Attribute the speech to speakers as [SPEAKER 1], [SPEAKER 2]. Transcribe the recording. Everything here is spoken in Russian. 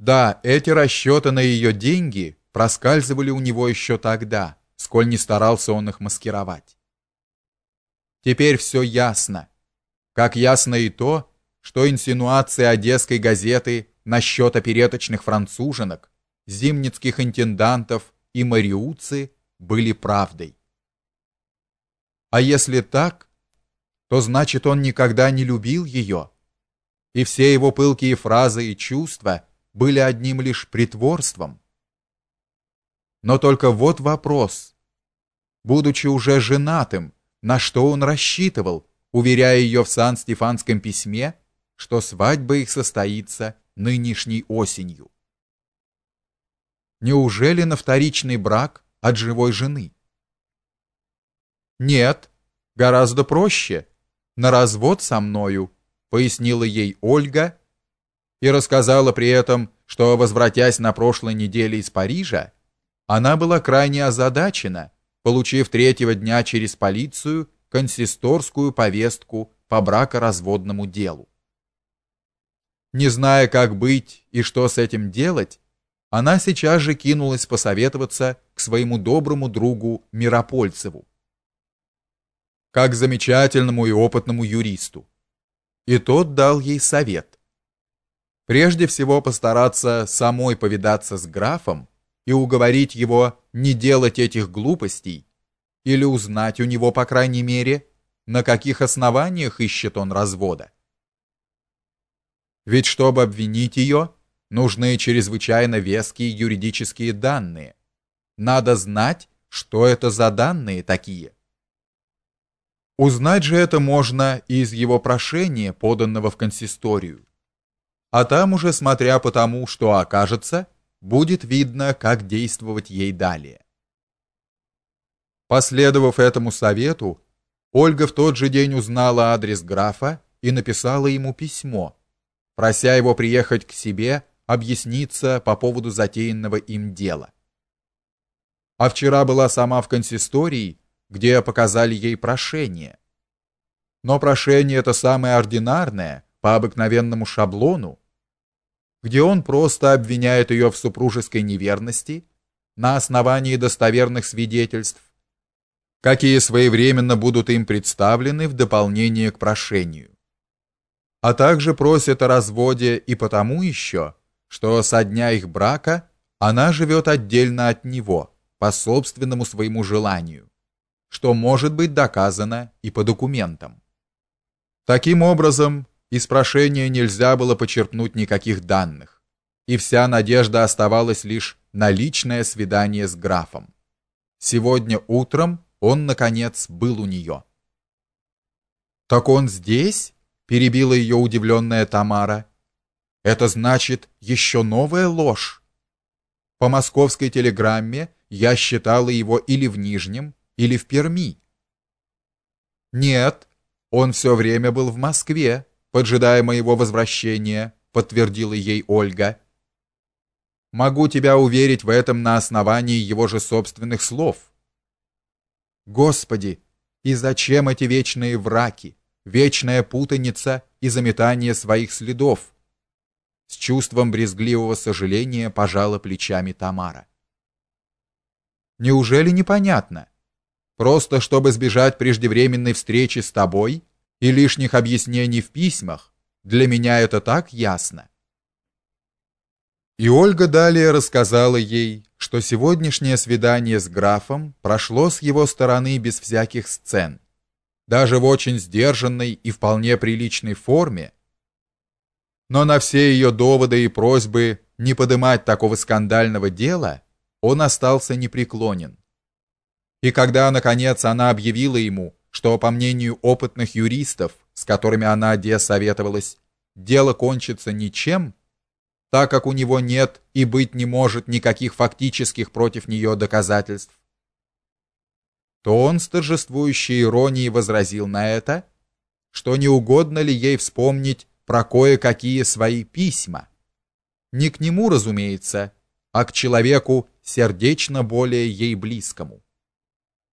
[SPEAKER 1] Да, эти расчеты на ее деньги проскальзывали у него еще тогда, сколь не старался он их маскировать. Теперь все ясно. Как ясно и то, что инсинуации одесской газеты насчет опереточных француженок, зимницких интендантов и мариуцы были правдой. А если так, то значит он никогда не любил ее, и все его пылкие фразы и чувства были одним лишь притворством. Но только вот вопрос. Будучи уже женатым, на что он рассчитывал, уверяя ее в Сан-Стефанском письме, что свадьба их состоится нынешней осенью? Неужели на вторичный брак от живой жены? Нет, гораздо проще. На развод со мною, пояснила ей Ольга и рассказала при этом, что возвратясь на прошлой неделе из Парижа, она была крайне озадачена, получив третьего дня через полицию консисторскую повестку по бракоразводному делу. Не зная, как быть и что с этим делать, она сейчас же кинулась посоветоваться к своему доброму другу Миропольцеву, как замечательному и опытному юристу. И тот дал ей совет. Прежде всего постараться самой повидаться с графом и уговорить его не делать этих глупостей или узнать у него, по крайней мере, на каких основаниях ищет он развода. Ведь чтобы обвинить ее, нужны чрезвычайно веские юридические данные. Надо знать, что это за данные такие. Узнать же это можно и из его прошения, поданного в консисторию а там уже, смотря по тому, что окажется, будет видно, как действовать ей далее. Последовав этому совету, Ольга в тот же день узнала адрес графа и написала ему письмо, прося его приехать к себе, объясниться по поводу затеянного им дела. А вчера была сама в консистории, где показали ей прошение. Но прошение это самое ординарное, по обыкновенному шаблону, где он просто обвиняет ее в супружеской неверности на основании достоверных свидетельств, какие своевременно будут им представлены в дополнение к прошению. А также просит о разводе и потому еще, что со дня их брака она живет отдельно от него, по собственному своему желанию, что может быть доказано и по документам. Таким образом, из прошения нельзя было почерпнуть никаких данных, и вся надежда оставалась лишь на личное свидание с графом. Сегодня утром он наконец был у нее. Так он здесь? перебила ее удивленная Тамара. Это значит еще новая ложь. По московской телеграмме я считала его или в Нижнем, или в Перми. Нет, он все время был в Москве поджидая моего возвращения, подтвердила ей Ольга. Могу тебя уверить в этом на основании его же собственных слов. Господи, и зачем эти вечные враки, вечная путаница и заметание своих следов? С чувством брезгливого сожаления пожала плечами Тамара. Неужели непонятно? Просто чтобы избежать преждевременной встречи с тобой, и лишних объяснений в письмах, для меня это так ясно. И Ольга далее рассказала ей, что сегодняшнее свидание с графом прошло с его стороны без всяких сцен, даже в очень сдержанной и вполне приличной форме. Но на все ее доводы и просьбы не поднимать такого скандального дела, он остался непреклонен. И когда наконец она объявила ему, что, по мнению опытных юристов, с которыми она де советовалась, дело кончится ничем, так как у него нет и быть не может никаких фактических против нее доказательств, то он с торжествующей иронией возразил на это, что не угодно ли ей вспомнить про кое-какие свои письма. Не к нему, разумеется, а к человеку сердечно более ей близкому.